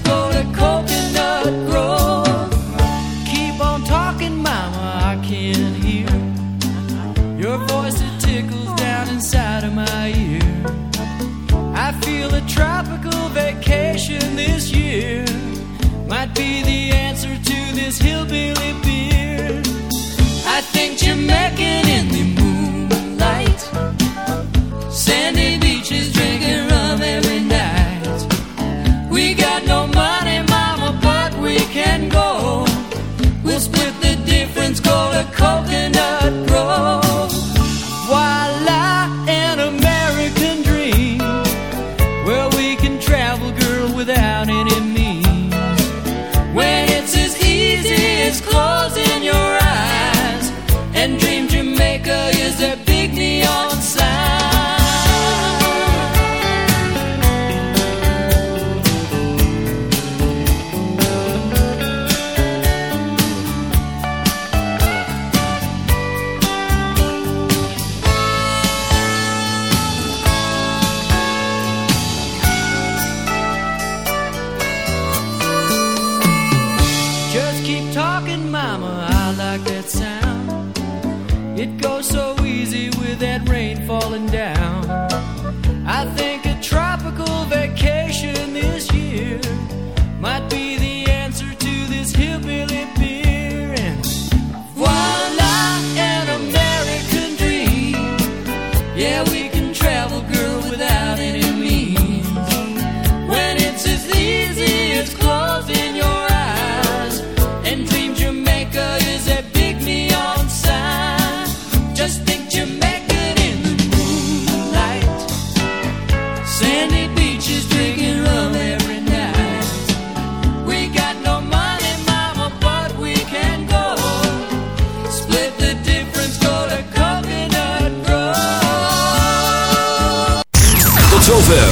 hillbilly beer. I can hear. Your voice is tickling down inside of my ear. I feel a tropical vacation this year. Might be the answer to this hill be be here I think Jamaican Coconut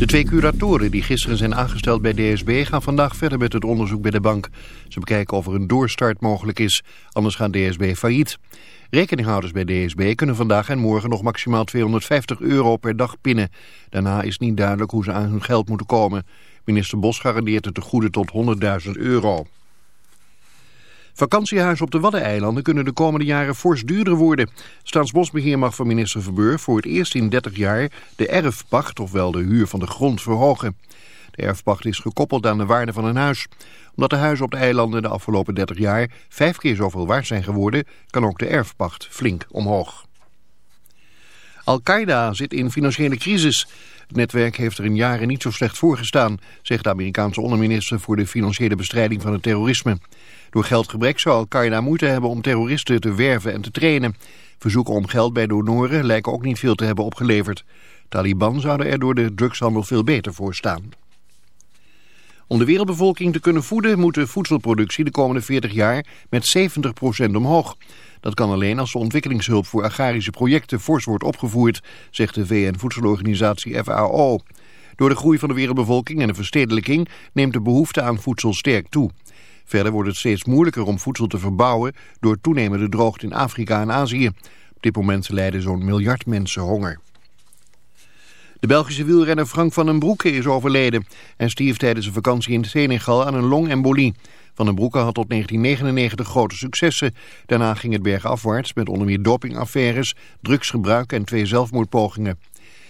De twee curatoren die gisteren zijn aangesteld bij DSB gaan vandaag verder met het onderzoek bij de bank. Ze bekijken of er een doorstart mogelijk is, anders gaat DSB failliet. Rekeninghouders bij DSB kunnen vandaag en morgen nog maximaal 250 euro per dag pinnen. Daarna is niet duidelijk hoe ze aan hun geld moeten komen. Minister Bos garandeert het te goede tot 100.000 euro. Vakantiehuizen op de Waddeneilanden kunnen de komende jaren fors duurder worden. Staatsbosbeheer mag van minister Verbeur voor het eerst in 30 jaar de erfpacht, ofwel de huur van de grond, verhogen. De erfpacht is gekoppeld aan de waarde van een huis. Omdat de huizen op de eilanden de afgelopen 30 jaar vijf keer zoveel waard zijn geworden, kan ook de erfpacht flink omhoog. Al-Qaeda zit in financiële crisis. Het netwerk heeft er in jaren niet zo slecht voor gestaan, zegt de Amerikaanse onderminister voor de financiële bestrijding van het terrorisme. Door geldgebrek zou Al-Qaeda moeite hebben om terroristen te werven en te trainen. Verzoeken om geld bij donoren lijken ook niet veel te hebben opgeleverd. Taliban zouden er door de drugshandel veel beter voor staan. Om de wereldbevolking te kunnen voeden moet de voedselproductie de komende 40 jaar met 70% omhoog. Dat kan alleen als de ontwikkelingshulp voor agrarische projecten fors wordt opgevoerd, zegt de VN-voedselorganisatie FAO. Door de groei van de wereldbevolking en de verstedelijking neemt de behoefte aan voedsel sterk toe. Verder wordt het steeds moeilijker om voedsel te verbouwen door toenemende droogte in Afrika en Azië. Op dit moment lijden zo'n miljard mensen honger. De Belgische wielrenner Frank van den Broeke is overleden en stierf tijdens een vakantie in Senegal aan een longembolie. Van den Broeke had tot 1999 grote successen. Daarna ging het bergafwaarts met onder meer dopingaffaires, drugsgebruik en twee zelfmoordpogingen.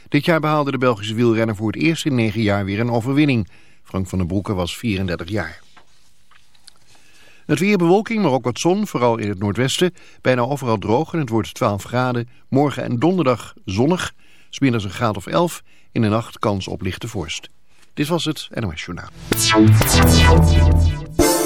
Dit jaar behaalde de Belgische wielrenner voor het eerst in negen jaar weer een overwinning. Frank van den Broeke was 34 jaar. Het weer bewolking, maar ook wat zon, vooral in het noordwesten. Bijna overal droog en het wordt 12 graden. Morgen en donderdag zonnig. Smiddags een graad of 11. In de nacht kans op lichte vorst. Dit was het NOS Journaal.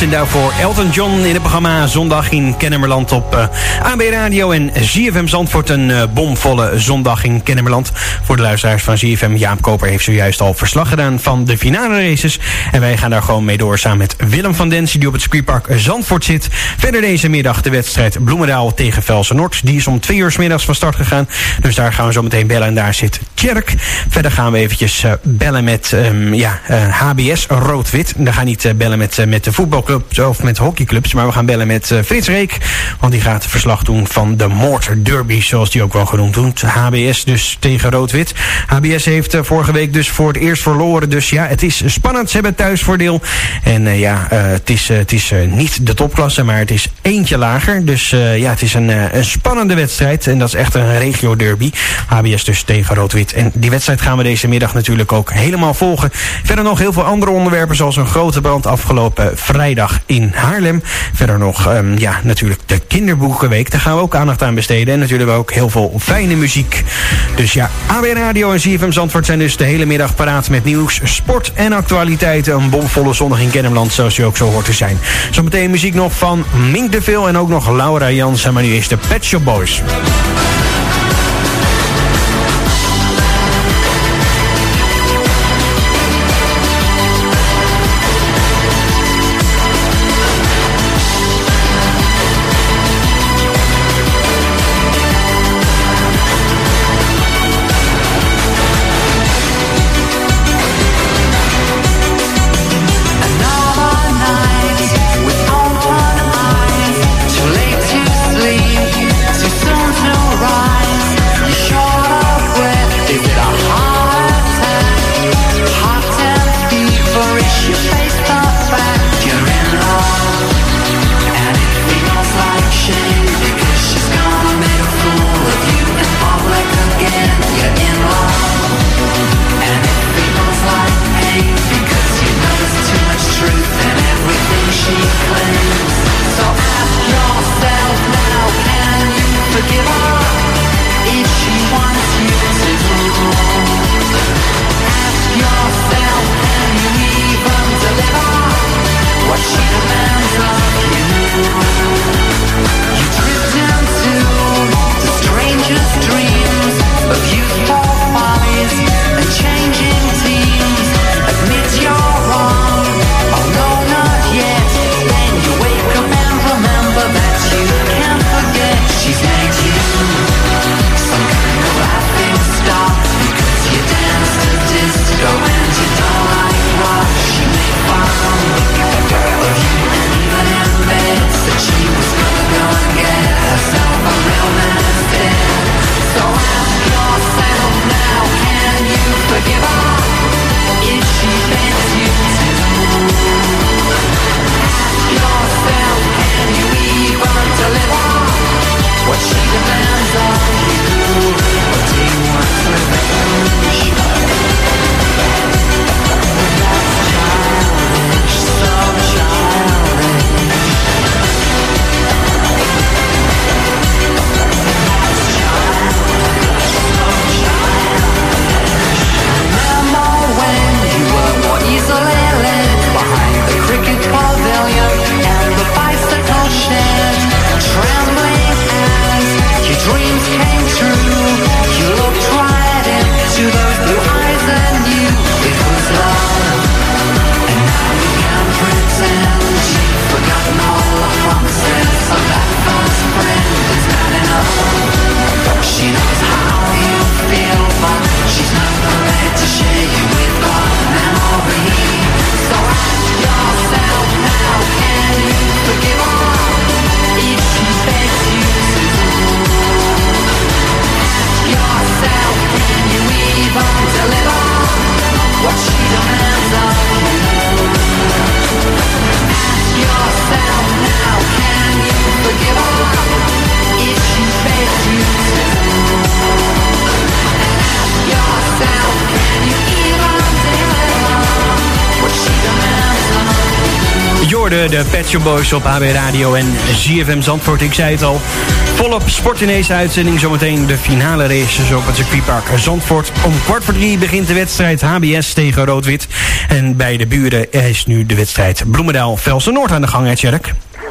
En daarvoor Elton John in het programma Zondag in Kennemerland op eh, AB Radio en ZFM Zandvoort. Een uh, bomvolle zondag in Kennemerland. Voor de luisteraars van ZFM, Jaap Koper heeft zojuist al verslag gedaan van de finale races. En wij gaan daar gewoon mee door samen met Willem van Densen die op het circuitpark Zandvoort zit. Verder deze middag de wedstrijd Bloemendaal tegen Velsen. Die is om twee uur middags van start gegaan. Dus daar gaan we zo meteen bellen en daar zit Tjerk. Verder gaan we eventjes uh, bellen met um, ja, HBS Rood-Wit. We gaan niet bellen met, met de voetbalclubs of met hockeyclubs. Maar we gaan bellen met Frits Reek. Want die gaat verslag doen van de Moord Derby. Zoals die ook wel genoemd wordt. HBS dus tegen Rood-Wit. HBS heeft vorige week dus voor het eerst verloren. Dus ja, het is spannend. Ze hebben thuisvoordeel. En ja, het is, het is niet de topklasse. Maar het is eentje lager. Dus ja, het is een, een spannende wedstrijd. En dat is echt een regio derby. HBS dus tegen Rood-Wit. En die wedstrijd gaan we deze middag natuurlijk ook helemaal volgen. Verder nog heel veel andere onderwerpen. Zoals een grote brand afgelopen vrijdag in Haarlem. Verder nog, um, ja, natuurlijk de kinderboekenweek. Daar gaan we ook aandacht aan besteden. En natuurlijk ook heel veel fijne muziek. Dus ja, AB Radio en CFM Zandvoort zijn dus de hele middag paraat met nieuws, sport en actualiteiten. Een bomvolle zondag in Kennemerland, zoals u ook zo hoort te zijn. Zometeen muziek nog van Mink de Veel en ook nog Laura Jansen. Maar nu is de Pet Shop Boys. De Pet Boys op HB Radio en ZFM Zandvoort. Ik zei het al, volop sport in deze uitzending. Zometeen de finale races op het circuitpark Zandvoort. Om kwart voor drie begint de wedstrijd HBS tegen Rood-Wit. En bij de buren is nu de wedstrijd Bloemendaal-Velsen Noord aan de gang, hè?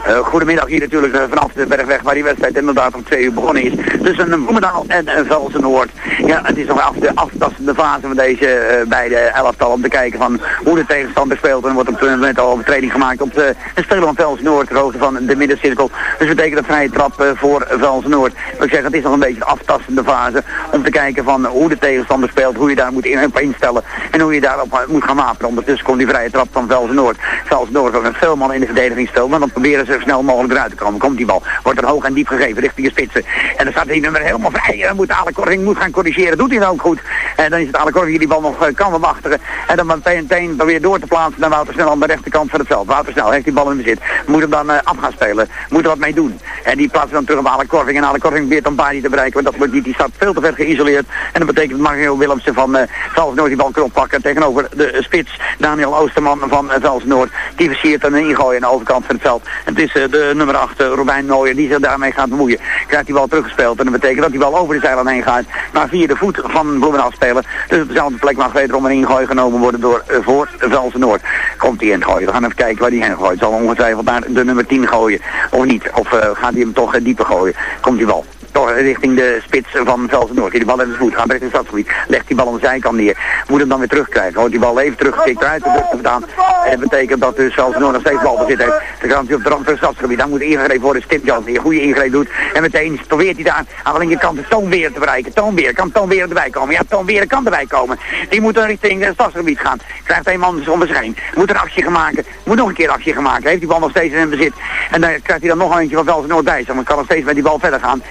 Uh, goedemiddag hier natuurlijk uh, vanaf de Bergweg waar die wedstrijd inderdaad om twee uur begonnen is. Tussen een Bloemendaal en een Velsen-Noord. Ja, het is nog af de aftastende fase van deze uh, beide elftal om te kijken van hoe de tegenstander speelt. En wordt op het moment al overtreding gemaakt op de, de van Velsen-Noord, de hoogte van de middencirkel. Dus dat betekent een vrije trap voor Velsen-Noord. Ik zeg, het is nog een beetje de aftastende fase om te kijken van hoe de tegenstander speelt, hoe je daar moet in, instellen en hoe je daarop moet gaan wapenen. Ondertussen komt die vrije trap van Velsen-Noord. Velsen-Noord ook met veel man in de verdediging speelt, maar dan proberen ze snel mogelijk eruit te komen. Komt die bal, wordt er hoog en diep gegeven richting de spitsen. En dan staat die nummer helemaal vrij. En moet Ale Korving moet gaan corrigeren. Doet hij dan ook goed. En dan is het Ale Korving die die bal nog uh, kan verwachtigen. En dan meteen, weer door te plaatsen naar Wouter Snel aan de rechterkant van het veld. Wouter Snel heeft die bal in bezit. Moet hem dan uh, af gaan spelen. Moet er wat mee doen. En die plaatsen dan terug op Ale Korving. En Ale Korving probeert dan Bari te bereiken. Want dat lukt niet. Die staat veel te ver geïsoleerd. En dat betekent dat Mario Willemsen van uh, Velsnoord die bal kan oppakken. Tegenover de spits Daniel Oosterman van uh, Velsnoord. Die versiert dan een ingooi aan de overkant van het veld. En het is de nummer 8, Robijn Nooijer, die zich daarmee gaat bemoeien. Krijgt die bal teruggespeeld en dat betekent dat die bal over de zijlijn heen gaat. Maar via de voet van Bloemendaal spelen. Dus op dezelfde plek mag wederom een ingooi genomen worden door uh, Voort Velsen Noord. Komt hij in gooien. We gaan even kijken waar hij heen gooit. Zal ongetwijfeld naar de nummer 10 gooien. Of niet. Of uh, gaat hij hem toch dieper gooien. Komt die bal richting de spits van Velsen Noord. Die bal in de voet, gaat richting het stadsgebied. Legt die bal aan de zijkant neer. Moet hem dan weer terugkrijgen. Hoort die bal even teruggekikt uit de druk gedaan. En dat betekent dat dus Velsen Noord nog steeds balbezit heeft. Dan gaat hij op de rand van het stadsgebied. Dan moet ingrepen worden. Stip Jan die een goede ingreep doet. En meteen probeert hij daar aan de linkerkant de Toonweer te bereiken. Toonweer, kan Toonweer erbij komen? Ja, Toonweer kan erbij komen. Die moet dan richting het stadsgebied gaan. Krijgt een man om zich heen. Moet een actie maken. Moet nog een keer actie maken. Heeft die bal nog steeds in bezit. En dan krijgt hij dan nog een eentje van Velsen Noord bij. Dan kan nog steeds met die bal verder gaan.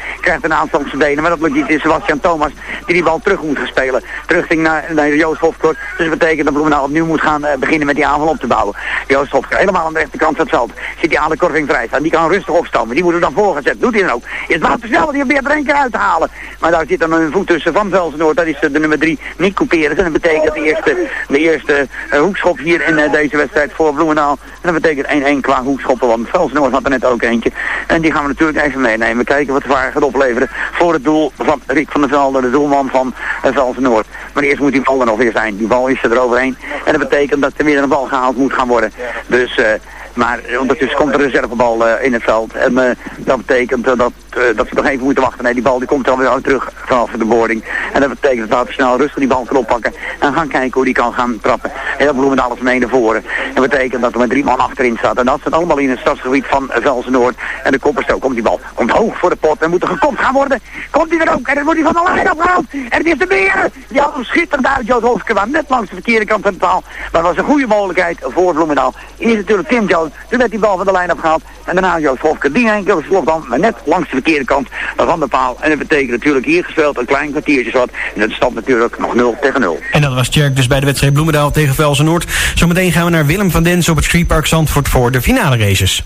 Een aantal op zijn. Maar dat lukt niet. Het is Sebastian Thomas die die bal terug moet gaan spelen. Terug ging naar, naar Joost Hofkort. Dus dat betekent dat Bloemendaal opnieuw moet gaan uh, beginnen met die aanval op te bouwen. Joost Hofkort helemaal aan de rechterkant van het veld. Zit die aan de korving vrij staan. Die kan rustig opstomen. Die moet er dan voorgezet. Doet hij dan ook. Is het te snel. Die probeert er één keer uit te halen. Maar daar zit dan een voet tussen van Velsen-Noord. Dat is de nummer drie. Niet couperen. En dat betekent de eerste, de eerste uh, hoekschop hier in deze wedstrijd voor Bloemendaal. En dat betekent 1-1 qua hoekschoppen. Want Velsen-Noord had er net ook eentje. En die gaan we natuurlijk even meenemen. Kijken wat de waar gaat voor het doel van Rick van der Velde, de doelman van uh, Velsen Noord. Maar eerst moet die bal er nog weer zijn. Die bal is er eroverheen. En dat betekent dat er weer een bal gehaald moet gaan worden. Dus... Maar ondertussen komt de reservebal uh, in het veld. En uh, dat betekent dat, dat we nog even moeten wachten. Nee, die bal die komt dan weer terug vanaf de boarding. En dat betekent dat we snel rustig die bal kunnen oppakken. En gaan kijken hoe die kan gaan trappen. En dat bloemen alles mee naar voren. Dat betekent dat er met drie man achterin staat. En dat zit allemaal in het stadsgebied van Velsen Noord. En de kopperstook komt die bal. Komt hoog voor de pot. En moet er gekopt gaan worden. Komt hij er ook. En dan wordt hij van de lijn afgehaald. En het is de beer. Die had hem schitterend uit. Joost Hofkema net langs de verkeerde kant van de paal. Maar dat was een goede mogelijkheid voor Bloemendaal. Is natuurlijk Tim Toen werd die bal van de lijn afgehaald. En daarna Joost Hofke. Die enkele slot dan. Maar net langs de verkeerde kant van de paal. En dat betekent natuurlijk hier gespeeld een klein kwartiertje wat. En dat staat natuurlijk nog 0 tegen 0. En dat was Tjerk dus bij de wedstrijd Bloemendaal tegen Velsen Noord. Zometeen gaan we naar Willem van Dens op het Streetpark Zandvoort voor de finale races.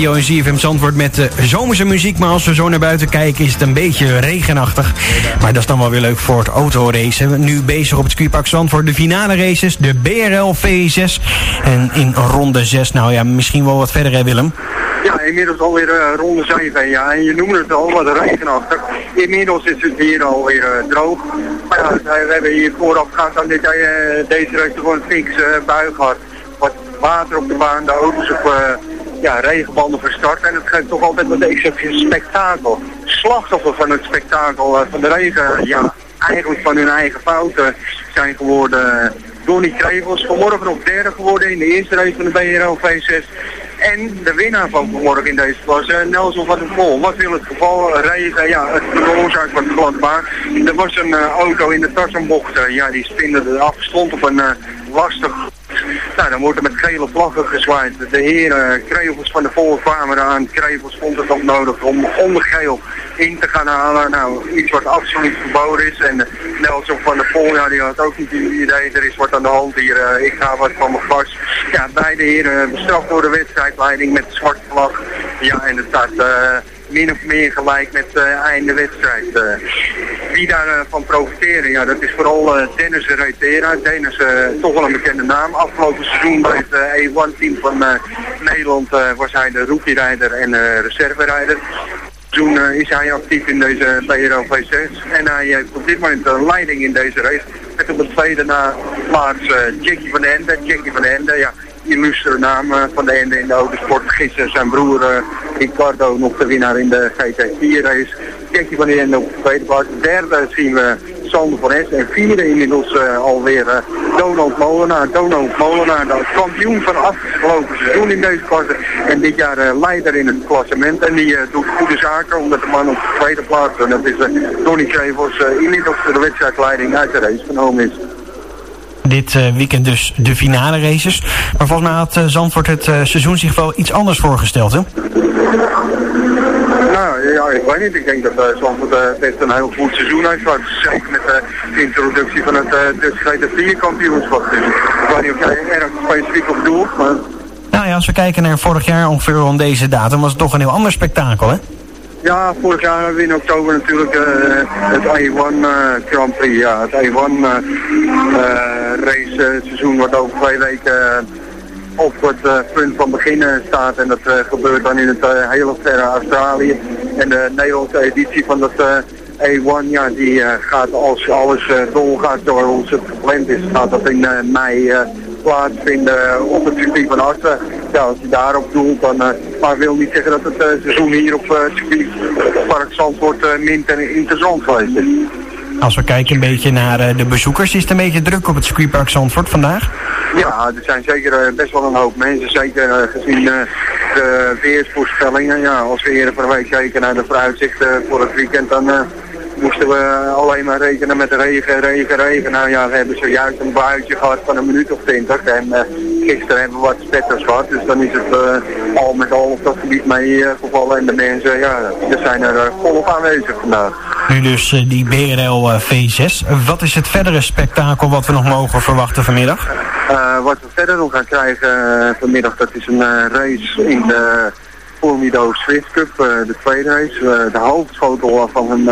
Radio en ZFM Zandvoort met de zomerse muziek. Maar als we zo naar buiten kijken is het een beetje regenachtig. Maar dat is dan wel weer leuk voor het autoracen. Nu bezig op het circuitpark Zandvoort de finale races. De BRL V6. En in ronde 6, nou ja, misschien wel wat verder hè Willem? Ja, inmiddels alweer uh, ronde 7. Ja, en je noemde het al, wat regenachtig. Inmiddels is het hier alweer uh, droog. Maar we hebben hier voorafgaand aan dit, deze race gewoon een fix bui gehad. Wat water op de baan, de auto's op ja, regenbanden verstart. En het geeft toch altijd wat extra spektakel. Slachtoffer van het spektakel van de regen, ja, eigenlijk van hun eigen fouten zijn geworden. Donny Krevels, vanmorgen nog derde geworden in de eerste race van de BRO V6. En de winnaar van vanmorgen in deze was uh, Nelson van der Vol. Wat wil het geval? Regen, ja, het veroorzaakt wat gladbaar. Er was een auto in de Tarzanbocht, uh, ja, die spinde af, stond op een lastig nou, dan wordt er met gele vlaggen gezwaaid. De heren Krevels van de kwamen eraan. Krevels vond het ook nodig om onder geel in te gaan halen. Nou, iets wat absoluut verboden is. En Nelson van der Vol, ja, die had ook niet het idee, er is wat aan de hand hier. ik ga wat van mijn vast. Ja, beide heren bestraft door de wedstrijdleiding met de zwarte vlag. Ja, en het staat min of meer gelijk met uh, einde wedstrijd. Uh, wie daarvan van profiteren, ja, dat is vooral Dennis Reitera. Dennis, toch wel een bekende naam. Afgelopen seizoen bij het E1-team van Nederland was hij de rookie-rijder en reserverijder. Toen is hij actief in deze BRO V6 en hij heeft op dit moment de leiding in deze race. Met op de tweede na plaats Jackie van den Ende. Jackie van den Ende, ja, illustere naam van de ende in de autosport. Gisteren zijn broer uh, Ricardo nog de winnaar in de GT4 race. Jackie van den ende op de tweede plaats. Derde zien we Sander van. En vierde inmiddels uh, alweer uh, Donald Molenaar. Donald Molenaar, de kampioen van afgelopen seizoen in deze klasse. En dit jaar leider in het klassement. En die doet goede zaken omdat de man op de tweede plaats. En dat is Donny Krevels inmiddels de wedstrijdleiding uit de race genomen is dit uh, weekend dus de finale races. Maar volgens mij had uh, Zandvoort het uh, seizoen zich wel iets anders voorgesteld, hè? Nou, ja, ik weet niet. Ik denk dat uh, Zandvoort best een heel goed seizoen heeft. Zeker met de introductie van het uh, Dutch GT4 kampioenschap. Dus ik weet niet of jij erg specifiek op doelt, maar... Nou ja, als we kijken naar vorig jaar ongeveer rond deze datum, was het toch een heel ander spektakel, hè? Ja, vorig jaar hebben we in oktober natuurlijk uh, het A1 uh, Grand Prix. Ja, het A1 uh, race seizoen wat over twee weken op het punt van beginnen staat. En dat gebeurt dan in het hele verre Australië. En de Nederlandse editie van dat A1, ja, die gaat als alles doorgaat door ons het gepland is, gaat dat in mei plaatsvinden op het circuit van Assen. Ja, als je daarop doelt, dan, uh, maar wil niet zeggen dat het uh, seizoen hier op het circuit Park Zandvoort uh, minder interessant geweest is. Als we kijken een beetje naar de bezoekers, is het een beetje druk op het circuitpark Zandvoort vandaag? Ja, er zijn zeker best wel een hoop mensen, zeker gezien de weersvoorspellingen. Ja, als we eerder van week kijken naar de vooruitzichten voor het weekend, dan moesten we alleen maar rekenen met regen, regen, regen. Nou ja, we hebben zojuist een buitje gehad van een minuut of twintig. En uh, gisteren hebben we wat spetters gehad. Dus dan is het uh, al met al op dat gebied mee uh, gevallen. En de mensen, ja, er zijn er volop aanwezig vandaag. Nu dus die BRL V6. Wat is het verdere spektakel wat we nog mogen verwachten vanmiddag? wat we verder nog gaan krijgen vanmiddag, dat is een race in de Formido Swift Cup, de tweede race. de hoofdschotel van een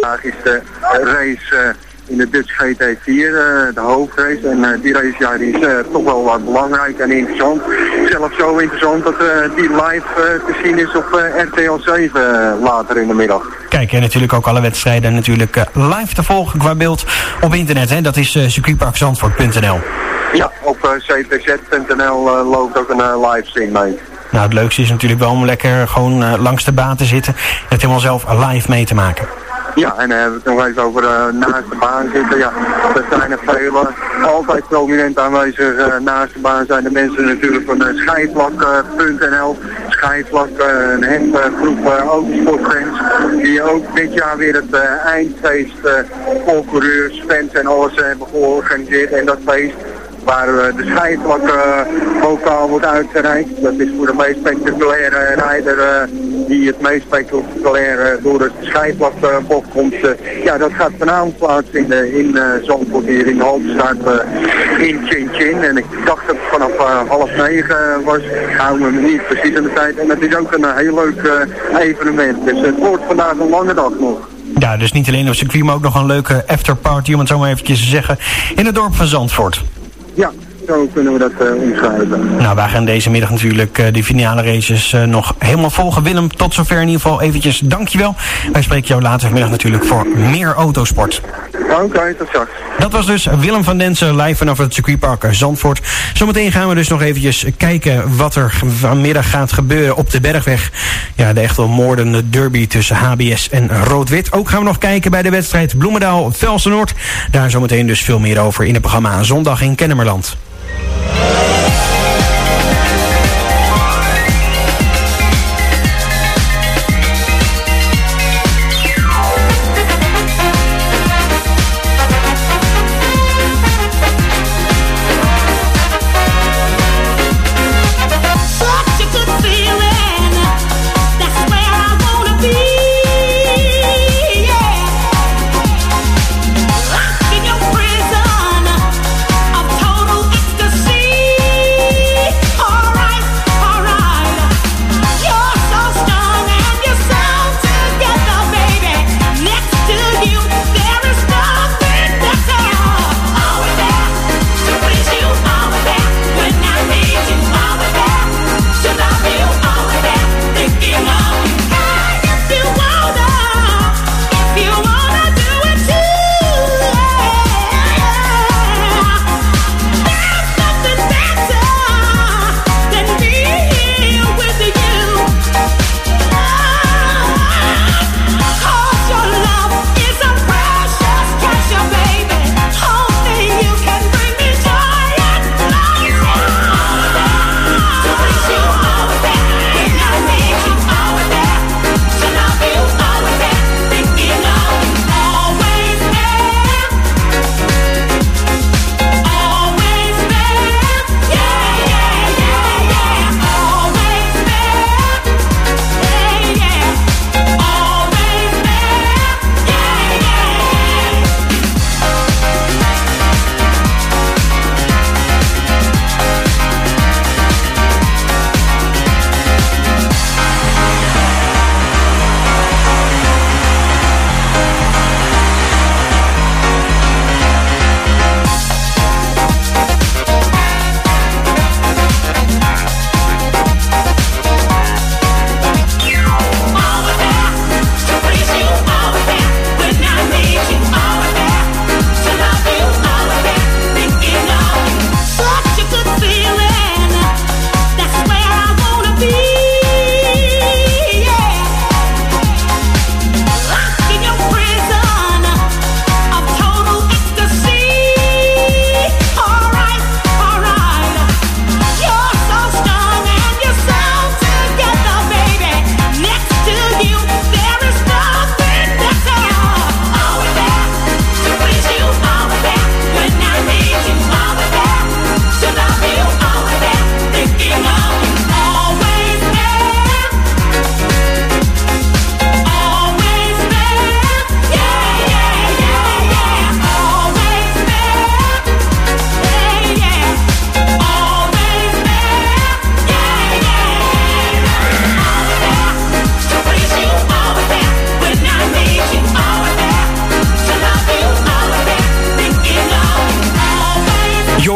Vandaag is de race uh, in de Dutch GT4, uh, de hoofdrace. En uh, die race ja, die is toch wel wat belangrijk en interessant. Zelfs zo interessant dat die live te zien is op RTL 7 later in de middag. Kijk, en natuurlijk ook alle wedstrijden natuurlijk live te volgen qua beeld op internet. Hè? Dat is circuitparkzandvoort.nl. Ja, op cpz.nl loopt ook een live stream mee. Nou, het leukste is natuurlijk wel om lekker gewoon langs de baan te zitten en het helemaal zelf live mee te maken. Ja, en dan hebben we het nog eens over uh, naast de baan zitten. Ja, er zijn er vele. Altijd prominent aanwezig naast de baan zijn de mensen natuurlijk van uh, schijfvlak.nl. Schijfvlak, een handgroep autosportfans. Die ook dit jaar weer het eindfeest voor coureurs, fans en alles hebben georganiseerd. En dat feest waar de schijfvlak vocaal wordt uitgereikt. Dat is voor de meest spectaculaire rijder die het meest spectaculair eh, door het schijfvlakbocht komt. eh, ja, dat gaat vanavond plaatsvinden in eh Zandvoort hier in de eh, in Chin Chin. En ik dacht dat het vanaf eh, half negen was. Houden we niet precies aan de tijd. En het is ook een eh, heel leuk eh, evenement. Dus het wordt vandaag een lange dag nog. Ja, dus niet alleen op circuit, maar ook nog een leuke afterparty, om het zo maar eventjes te zeggen, in het dorp van Zandvoort. Ja, zo kunnen we dat omschrijven. Nou, wij gaan deze middag natuurlijk eh, de finale races eh, nog helemaal volgen. Willem, tot zover in ieder geval eventjes dankjewel. Wij spreken jou later vanmiddag natuurlijk voor meer autosport. Oké, tot straks. Dat was dus Willem van Densen live vanaf het circuitpark Zandvoort. Zometeen gaan we dus nog eventjes kijken wat er vanmiddag gaat gebeuren op de Bergweg. Ja, de echt wel moordende derby tussen HBS en Rood-Wit. Ook gaan we nog kijken bij de wedstrijd Bloemendaal-Velsen-Noord. Daar zometeen dus veel meer over in het programma Zondag in Kennemerland. Bye.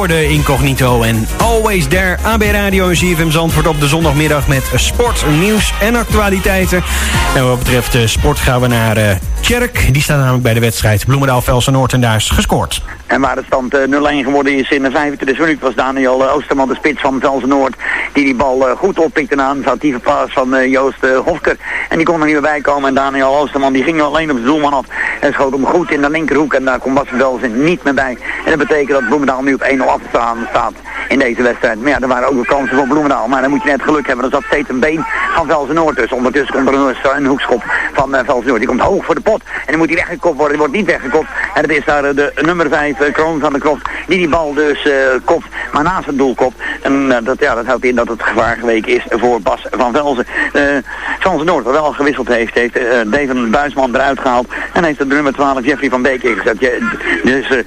Jorde Incognito en Always There. AB Radio en CFM Zandvoort op de zondagmiddag met sport, nieuws en actualiteiten. En wat betreft de sport gaan we naar eh Tjerk. Die staat namelijk bij de wedstrijd Bloemendaal Velsen en daar is gescoord. En waar de stand eh, 0-1 geworden is in de 25 minuut was Daniel eh, Oosterman de spits van Velsen Noord. Die die bal eh, goed oppikte na een foutieve paas van eh, Joost eh, Hofker. En die kon er niet meer bij komen. En Daniel Oosterman die ging alleen op de doelman af. En schoot hem goed in de linkerhoek. En daar kon Bas Velsen niet meer bij. En dat betekent dat Bloemendaal nu op 1-0 afstaan staat in deze wedstrijd. Maar ja, er waren ook wel kansen voor Bloemendaal. Maar dan moet je net geluk hebben. Er zat steeds een been van Velsen Noord tussen. Ondertussen komt er een, een hoekschop van eh, Velsen Noord. Die komt hoog voor de pot. En dan moet hij weggekopt worden. Die wordt niet weggekopt. En het is daar eh, de nummer 5, Kroon van de Kroft, die die bal dus eh, kopt, maar naast het doel kopt. En eh, dat, ja, dat houdt in dat het gevaar geweken is voor Bas van Velzen. Uh, Frans Noord, wat wel gewisseld heeft, heeft uh, David Buisman eruit gehaald. En heeft de nummer 12 Jeffrey van Beek ingezet. Je, dus uh,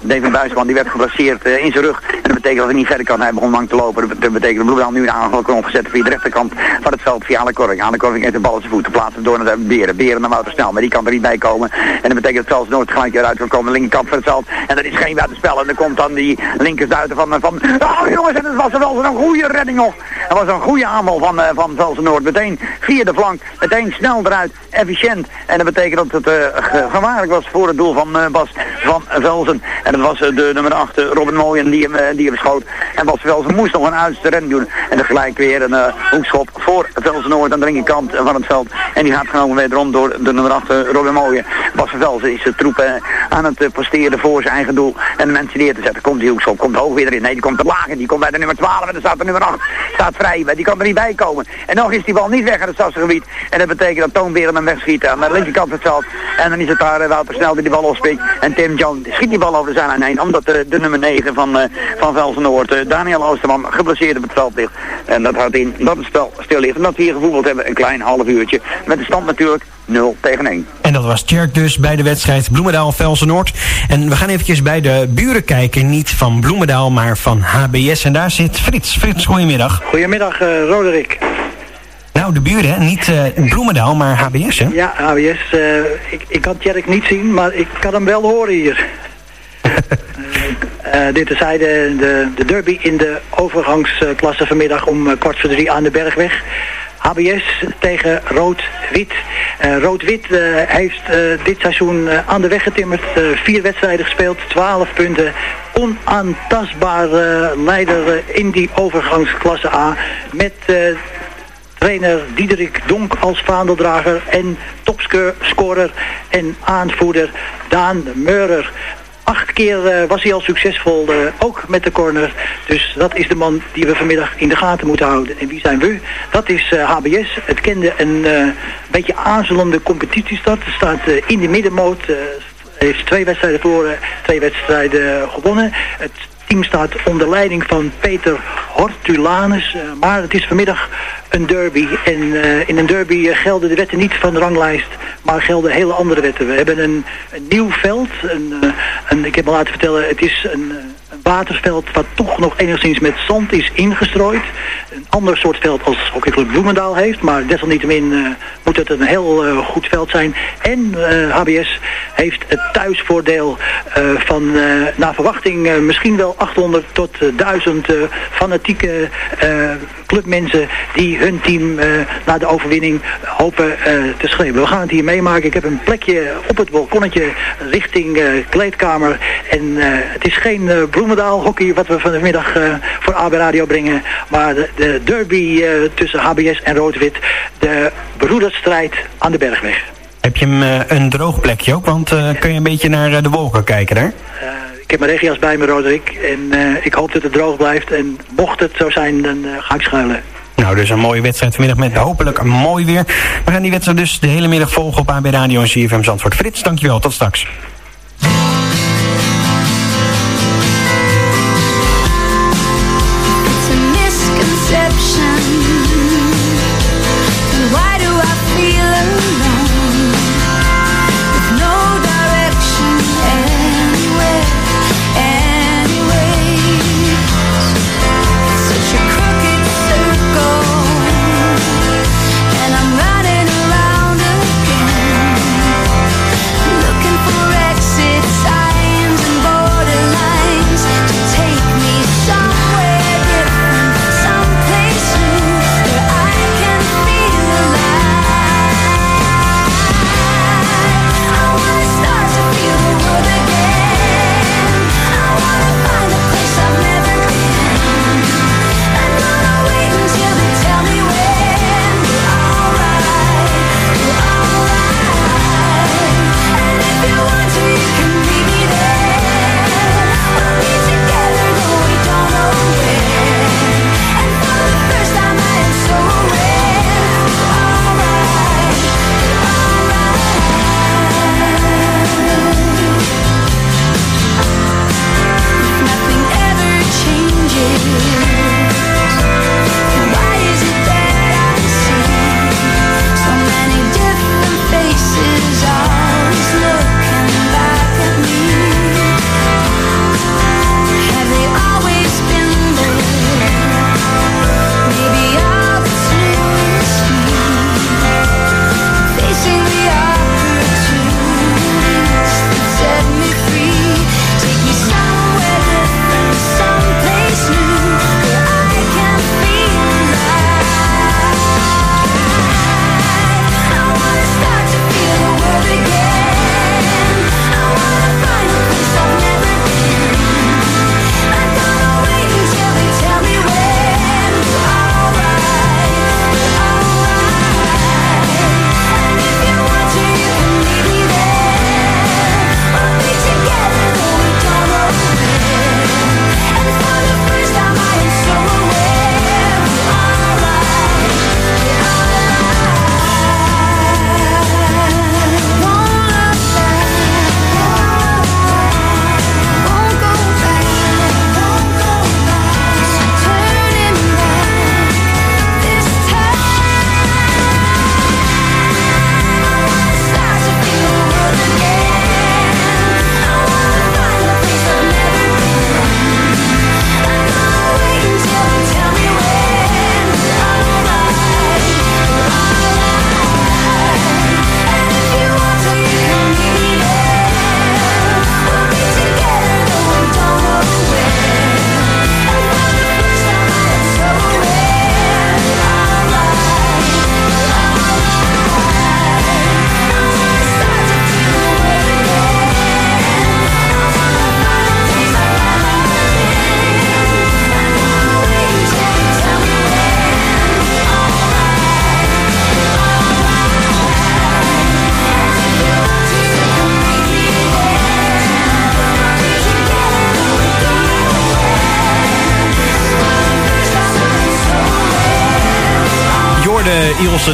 David Buisman die werd geblesseerd in zijn rug. En dat betekent dat hij niet verder kan. Hij begon lang te lopen. Dat betekent dat Bloemendaal nu een aanval opgezet via de rechterkant van het veld via. Alle Korving heeft de bal op zijn voeten. Plaatsen door naar de Beren. Beren naar Wouter Snel. Maar die kan er niet bij komen. En dat betekent dat Frans Noord gelijk eruit kan komen. De linkerkant van het veld. En dat is geen buitenspel. En dan komt dan die linkerzuiter van... van oh jongens, en het was wel zo'n goede redding nog. Het was een goede aanval van, uh, van Velsen. Meteen via de flank. Meteen snel eruit. Efficiënt. En dat betekent dat het uh, gevaarlijk was voor het doel van Bas van Velsen. En dat was de nummer 8, Robin Mooyen, die hem, die hem schoot. En Bas Velsen moest nog een uiterste ren doen. En dan gelijk weer een hoekschop voor Velsen Noord aan de linkerkant van het veld. En die gaat genomen wederom door de nummer 8, Robin Mooyen. Bas Velsen is de troep aan het posteren voor zijn eigen doel. En de mensen neer te zetten. Komt die hoekschop, komt hoog weer erin. Nee, die komt te laag en die komt bij de nummer 12 en dan staat de nummer 8. Staat vrij, die kan er niet bij komen. En nog is die bal niet weg uit het stadsgebied. En dat betekent dat Toon Beren hem wegschiet aan de linkerkant van het veld. En dan is het daar uh, Wouter Snel die die bal opspikt. En Tim Jones schiet die bal over de zijlijn heen. Omdat uh, de nummer 9 van, uh, van Velsen Noord, Daniel Oosterman, geblesseerd op het veld ligt. En dat houdt in dat het spel stil ligt. En dat we hier gevoetbald hebben een klein half uurtje. Met de stand natuurlijk 0 tegen 1. En dat was Tjerk dus bij de wedstrijd Bloemendaal-Velsen-Noord. En we gaan eventjes bij de buren kijken. Niet van Bloemendaal, maar van HBS. En daar zit Frits. Frits, goedemiddag. Goedemiddag, uh, Roderick. Nou, de buren, hè? niet uh, Bloemendaal, maar HBS, hè? Ja, HBS. Uh, ik, ik kan Tjerk niet zien, maar ik kan hem wel horen hier. Uh, dit is hij de, de, de derby in de overgangsklasse vanmiddag om uh, kwart voor drie aan de Bergweg. HBS tegen Rood-Wit. Uh, Rood-Wit heeft dit seizoen aan de weg getimmerd. vier wedstrijden gespeeld, 12 punten. Onaantastbare leider in die overgangsklasse A. Met trainer Diederik Donk als vaandeldrager. En topscorer en aanvoerder Daan Meurer. Acht keer uh, was hij al succesvol, uh, ook met de corner. Dus dat is de man die we vanmiddag in de gaten moeten houden. En wie zijn we? Dat is HBS. Het kende een beetje aarzelende competitiestart. Het staat in de middenmoot. heeft twee wedstrijden verloren, twee wedstrijden gewonnen. Het team staat onder leiding van Peter Hortulanus. maar het is vanmiddag een derby. En uh, in een derby gelden de wetten niet van de ranglijst, maar gelden hele andere wetten. We hebben een, een nieuw veld. Een, ik heb me laten vertellen, het is een, waterveld wat toch nog enigszins met zand is ingestrooid. Een ander soort veld als hockeyclub Bloemendaal heeft, maar desalniettemin uh, moet het een heel goed veld zijn. En HBS heeft het thuisvoordeel van naar verwachting misschien wel 800 tot 1000 fanatieke clubmensen die hun team uh, naar de overwinning hopen uh, te schreeuwen. We gaan het hier meemaken. Ik heb een plekje op het balkonnetje richting uh, kleedkamer. En het is geen Bloemendaal hockey wat we vanmiddag voor AB Radio brengen. Maar de, de derby tussen HBS en Rood-Wit. De broederstrijd aan de Bergweg. Heb je hem een droog plekje ook? Want kun je een beetje naar de wolken kijken daar? Ik heb mijn regia's bij me, Roderick. En ik hoop dat het droog blijft. En mocht het zo zijn, dan ga ik schuilen. Nou, dus een mooie wedstrijd vanmiddag met hopelijk een mooi weer. We gaan die wedstrijd dus de hele middag volgen op AB Radio en CFM Zandvoort. Frits, dankjewel. Tot straks.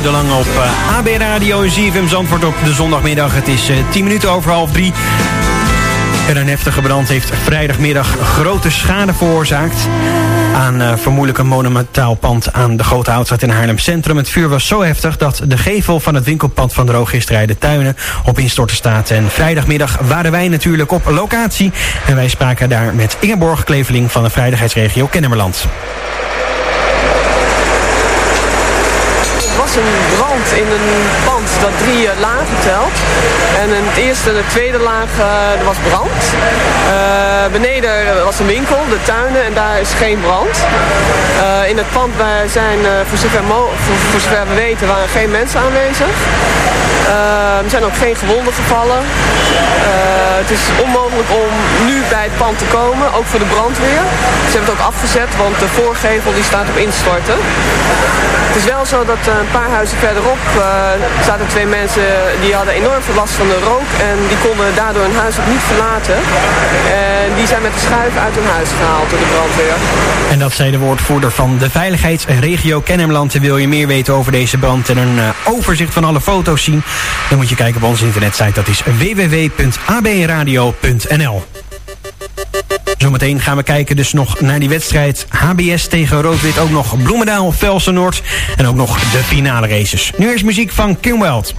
De Lange op eh, AB Radio en ZFM Zandvoort op de zondagmiddag. Het is eh, 10 minuten over half drie. En een heftige brand heeft vrijdagmiddag grote schade veroorzaakt. Aan eh, vermoedelijk een monumentaal pand aan de Grote Houtstraat in Haarlem Centrum. Het vuur was zo heftig dat de gevel van het winkelpand van drooggisterij De Tuinen op instorten staat. En vrijdagmiddag waren wij natuurlijk op locatie. En wij spraken daar met Ingeborg Kleveling van de veiligheidsregio Kennemerland. Er een brand in een pand dat drie eh, lagen telt. En in het eerste en het tweede laag eh, er was brand. Eh, beneden was een winkel, de tuinen, en daar is geen brand. In het pand zijn, voor, zover we weten, waren geen mensen aanwezig. Eh, er zijn ook geen gewonden gevallen. Het is onmogelijk om nu bij het pand te komen, ook voor de brandweer. Ze hebben het ook afgezet, want de voorgevel die staat op instorten. Het is wel zo dat een paar huizen verderop eh, zaten twee mensen die hadden enorm veel last van de rook en die konden daardoor hun huis ook niet verlaten. En die zijn met de schuif uit hun huis gehaald door de brandweer. En dat zei de woordvoerder van de veiligheidsregio Kennemerland. En wil je meer weten over deze brand en een eh, overzicht van alle foto's zien... dan moet je kijken op onze internetsite. Dat is www.abradio.nl Zometeen gaan we kijken dus nog naar die wedstrijd HBS tegen Roodwit. Ook nog Bloemendaal, Velsen Noord en ook nog de finale races. Nu is muziek van Kim Wild.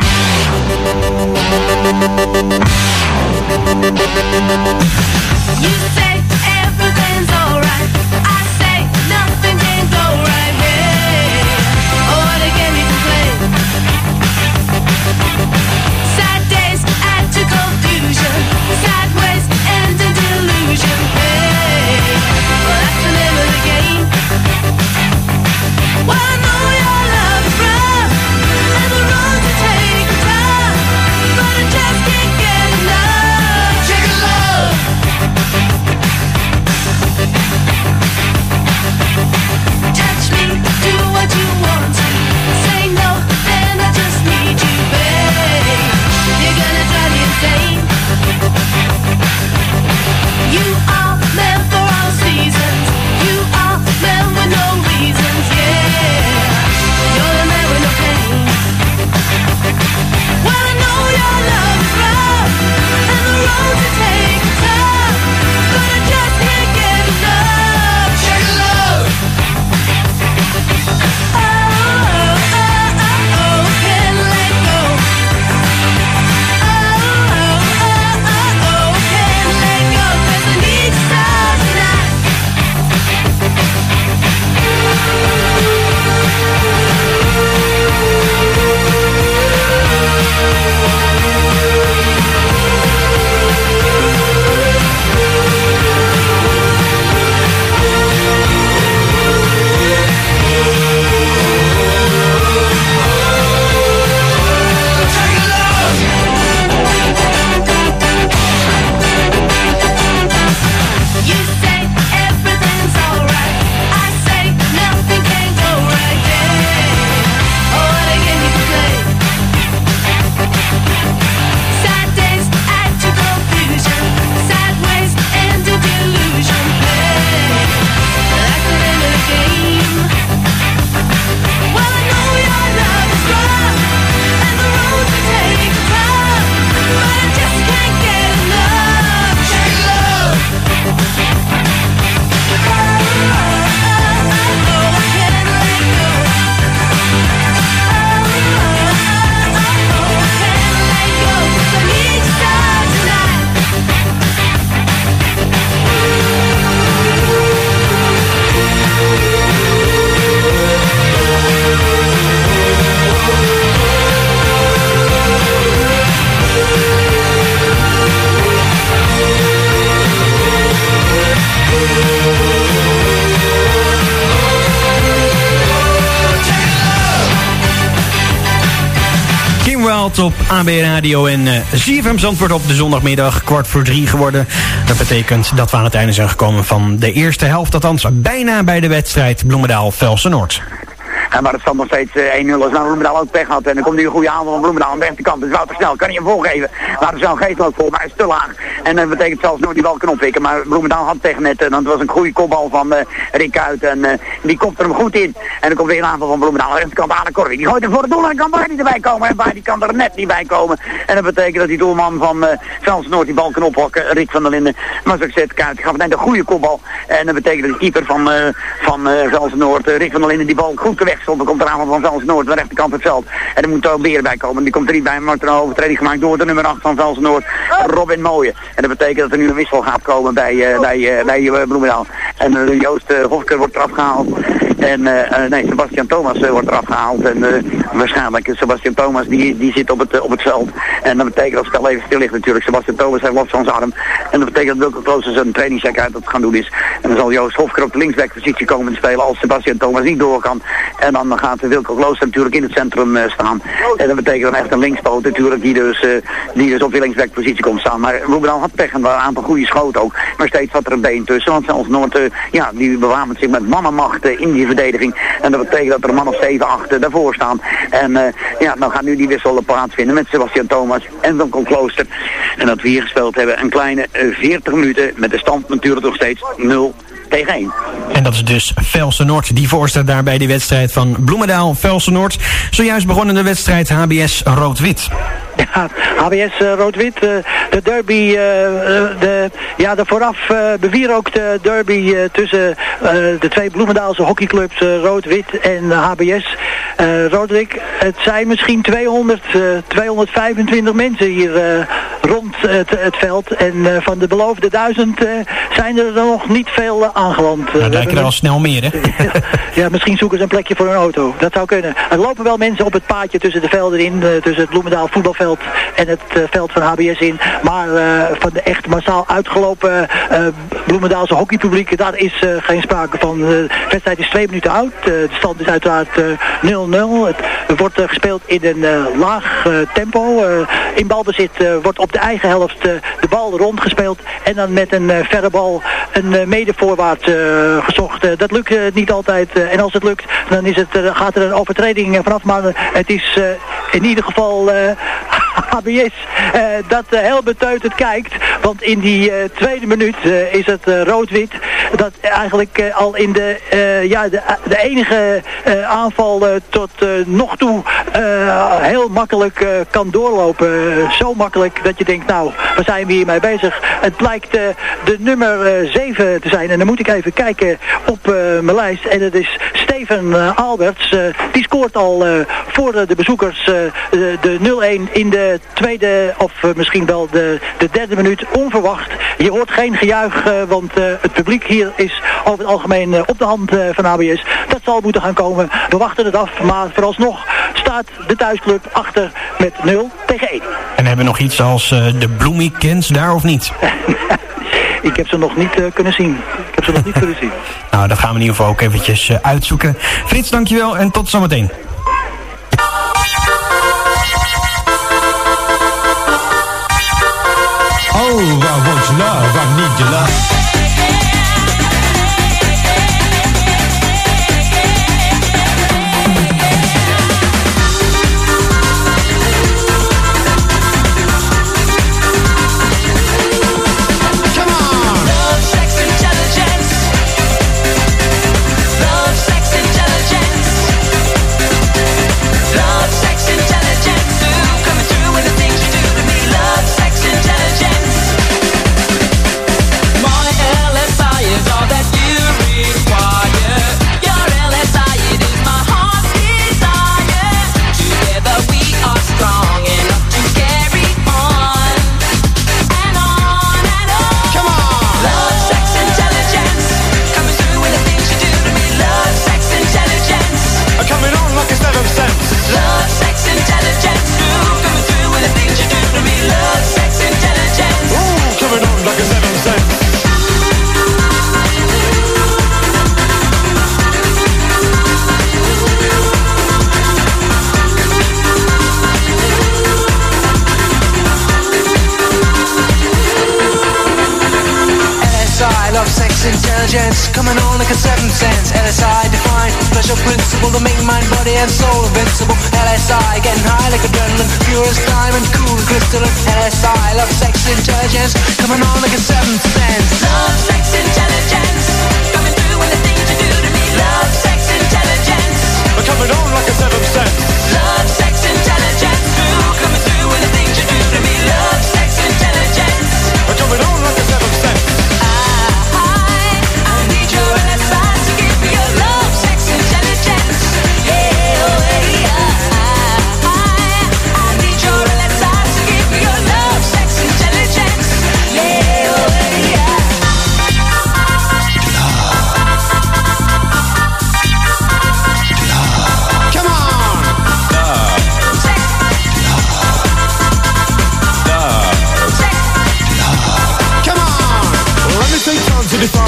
AB Radio en eh ZFM Zandvoort op de zondagmiddag, kwart voor drie geworden. Dat betekent dat we aan het einde zijn gekomen van de eerste helft, althans bijna bij de wedstrijd Bloemendaal-Velsen Noord. En maar het stand nog steeds eh, 1-0 als nou Bloemendaal ook pech had. En dan komt nu een goede aanval van Bloemendaal aan de rechterkant. Dus Wouter snel, kan hij hem voorgeven. Maar er zou geest ook voor, maar hij is te laag. En dat betekent zelfs nog die bal kan opwikken. Maar Bloemendaal had tegen net, en dat was een goede kopbal van eh Rick uit. En eh, die komt er hem goed in. En dan komt weer een aanval van Bloemendaal. Rechterkant aan de Corrie. Die gooit hem voor het doel en kan Barry erbij komen. En Barry kan er net niet bij komen. En dat betekent dat die doelman van eh Frans Noord die bal kan ophokken. Rick van der Linden. Maar zoals ik zei, Kuit gaf net een goede kopbal. En dat betekent dat de keeper van, eh van eh Velsen Noord, eh, Rick van der Linden, die bal goed wegstond. Dan komt er aanval van Velsen Noord, aan de rechterkant van het veld. En er moet er Beer bij komen. Die komt er niet bij, maar er een overtreding gemaakt door de nummer 8 van Velsen Noord, Robin Mooien. En dat betekent dat er nu een wissel gaat komen bij, eh bij, eh bij Bloemendaal. En eh, Joost eh, Hofker wordt eraf gehaald. En eh, eh, nee, Sebastian Thomas eh, wordt eraf gehaald. En waarschijnlijk Sebastian Thomas die, die zit op het, op het veld. En dat betekent dat het spel even stil ligt natuurlijk. Sebastian Thomas heeft last van zijn arm. En dat betekent dat Wilco Klooster zijn trainingscheck uit dat gaan doen is. En dan zal Joost Hofker op de linksbackpositie komen te spelen als Sebastian Thomas niet door kan. En dan gaat Wilco Klooster natuurlijk in het centrum staan. En dat betekent dan echt een linkspoot natuurlijk die dus, die dus op die linksbackpositie komt staan. Maar Roebendaal had pech en een aantal goede schoten ook. Maar steeds wat er een been tussen. Want zelfs Noord, ja, die bewapent zich met mannenmacht in die verdediging. En dat betekent dat er een man of 7, 8 daarvoor staan. En eh, ja, dan gaat nu die wissel plaatsvinden met Sebastian Thomas en komt Klooster. En dat we hier gespeeld hebben een kleine eh, 40 minuten met de stand natuurlijk nog steeds 0 tegen 1. En dat is dus Velsen Noord die voorstaat daar bij die wedstrijd van Bloemendaal Velsen Noord. Zojuist begonnen de wedstrijd HBS Rood-Wit. Ja, HBS eh, Rood-Wit, eh, de derby, eh, de, ja, de vooraf uh, bewierookte derby eh, tussen de twee Bloemendaalse hockeyclubs Rood-Wit en HBS Roodwik. Het zijn misschien 200, eh, 225 mensen hier rond het, het veld en van de beloofde duizend zijn er nog niet veel aangeland. Eh, Nou, lijken hebben er al snel meer, hè? ja, misschien zoeken ze een plekje voor een auto. Dat zou kunnen. Er lopen wel mensen op het paadje tussen de velden in. eh, tussen het Bloemendaal voetbalveld en het eh, veld van HBS in. Maar van de echt massaal uitgelopen Bloemendaalse hockeypubliek, daar is geen sprake van. De wedstrijd is twee minuten oud. De stand is uiteraard eh, 0-0. het wordt gespeeld in een laag tempo. In balbezit wordt op de eigen helft de bal rondgespeeld. En dan met een verre bal een medevoorwaarts eh, gezocht. Eh, dat lukt eh, niet altijd. en als het lukt, dan is het, gaat er een overtreding vanaf. Maar het is in ieder geval HBS eh, dat eh, heel beteuterd kijkt. Want in die eh, tweede minuut is het rood-wit. Dat eigenlijk al in de, ja, de, de enige aanval tot nog toe heel makkelijk kan doorlopen. Zo makkelijk dat je denkt, nou, waar zijn we hiermee bezig? Het blijkt de nummer 7 te zijn. En dan moet ik even kijken op mijn lijst. En dat is Steven Alberts. Die scoort al voor de bezoekers de 0-1 in de tweede of eh, misschien wel de, de derde minuut onverwacht. Je hoort geen gejuich, eh, want eh, het publiek hier is over het algemeen op de hand van ABS. Dat zal moeten gaan komen. We wachten het af, maar vooralsnog staat de thuisclub achter met 0 tegen 1. En hebben we nog iets als de Bloomykens daar of niet? Ik heb ze nog niet kunnen zien. Ik heb ze nog niet kunnen zien. Nou, dat gaan we in ieder geval ook eventjes eh, uitzoeken. Frits, dankjewel en tot zometeen. Oh, I want your love, I need your love.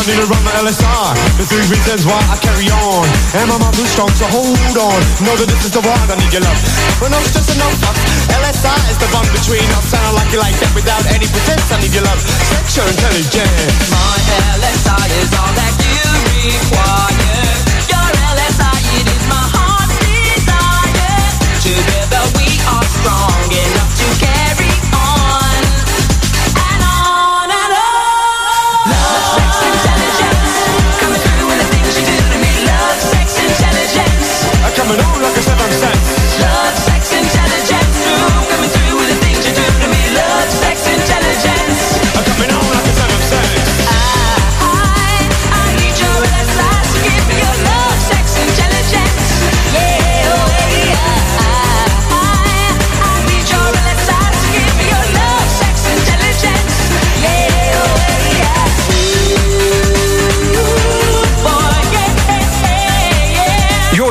Time to run the LSI. The three reasons why I carry on. And my mother's strong, so hold on. Know that this is the one I need your love. But no stress and no fuss. LSI is the bond between us. And I like you like that without any pretense. I need your love. Sexual intelligence. My LSI is all that you require. Your LSI, it is my heart's desire. Together we are strong like a seven cent.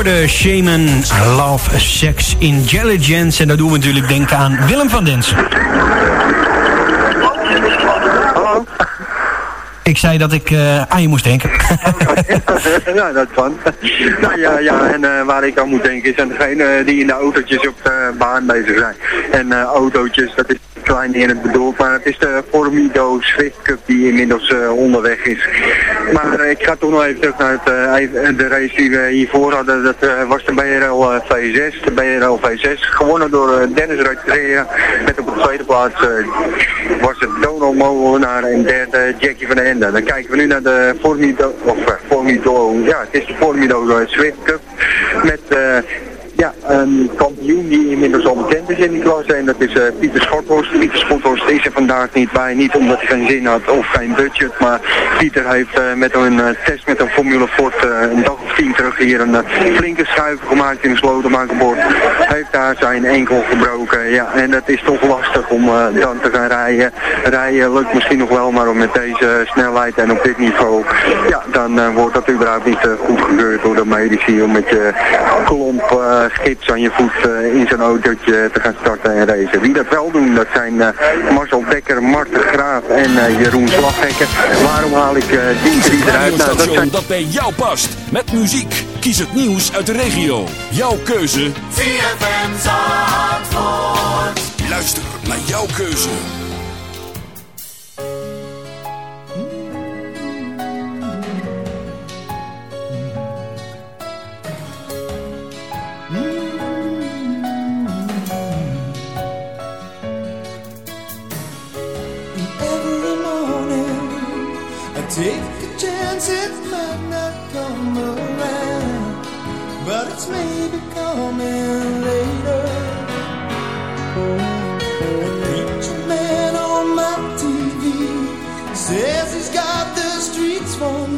Yeah. Jorde Shaman, Love, Sex, Intelligence. En daar doen we natuurlijk denken aan Willem van Densen. Ik zei dat ik eh, aan je moest denken. ja, dat kan. nou ja, ja en eh, waar ik aan moet denken is aan degene die in de autootjes op de baan bezig zijn. En eh, autootjes, dat is klein in het bedoeld, maar het is de Formido Swift Cup die inmiddels eh, onderweg is. Maar eh, ik ga toch nog even terug naar het, eh, de race die we hiervoor hadden. Dat was de BRL eh, V6, de BRL V6, gewonnen door Dennis Reuterea. Met op de tweede plaats was het Donald Molenaar en derde Jackie van den Ende. Dan kijken we nu naar de Formido, of Formido, ja het is de Formido Swift Cup. Met ja, een kampioen die inmiddels al bekend is in die klasse en dat is eh, Pieter Schothorst. Pieter Schothorst is er vandaag niet bij, niet omdat hij geen zin had of geen budget, maar Pieter heeft eh, met een eh, test met een Formule Ford een dag of tien terug hier een flinke schuif gemaakt in een slotenmakerbord. Heeft daar zijn enkel gebroken, ja, en dat is toch lastig om dan te gaan rijden. Rijden lukt misschien nog wel, maar om met deze snelheid en op dit niveau, ja, dan wordt dat überhaupt niet uh, goedgekeurd door de medici om met je klomp eh, gips aan je voet eh, in zo'n autootje te gaan starten en racen. Wie dat wel doen, dat zijn eh, Marcel Dekker, Marten Graaf en eh, Jeroen Slaghekken. Waarom haal ik eh, die drie eruit? Nou, dat zijn... dat bij jou past. Met muziek. Kies het nieuws uit de regio. Jouw keuze. ZFM Zandvoort. Luister naar jouw keuze. but it's maybe coming later. A preacher man on my TV says he's got the streets for me.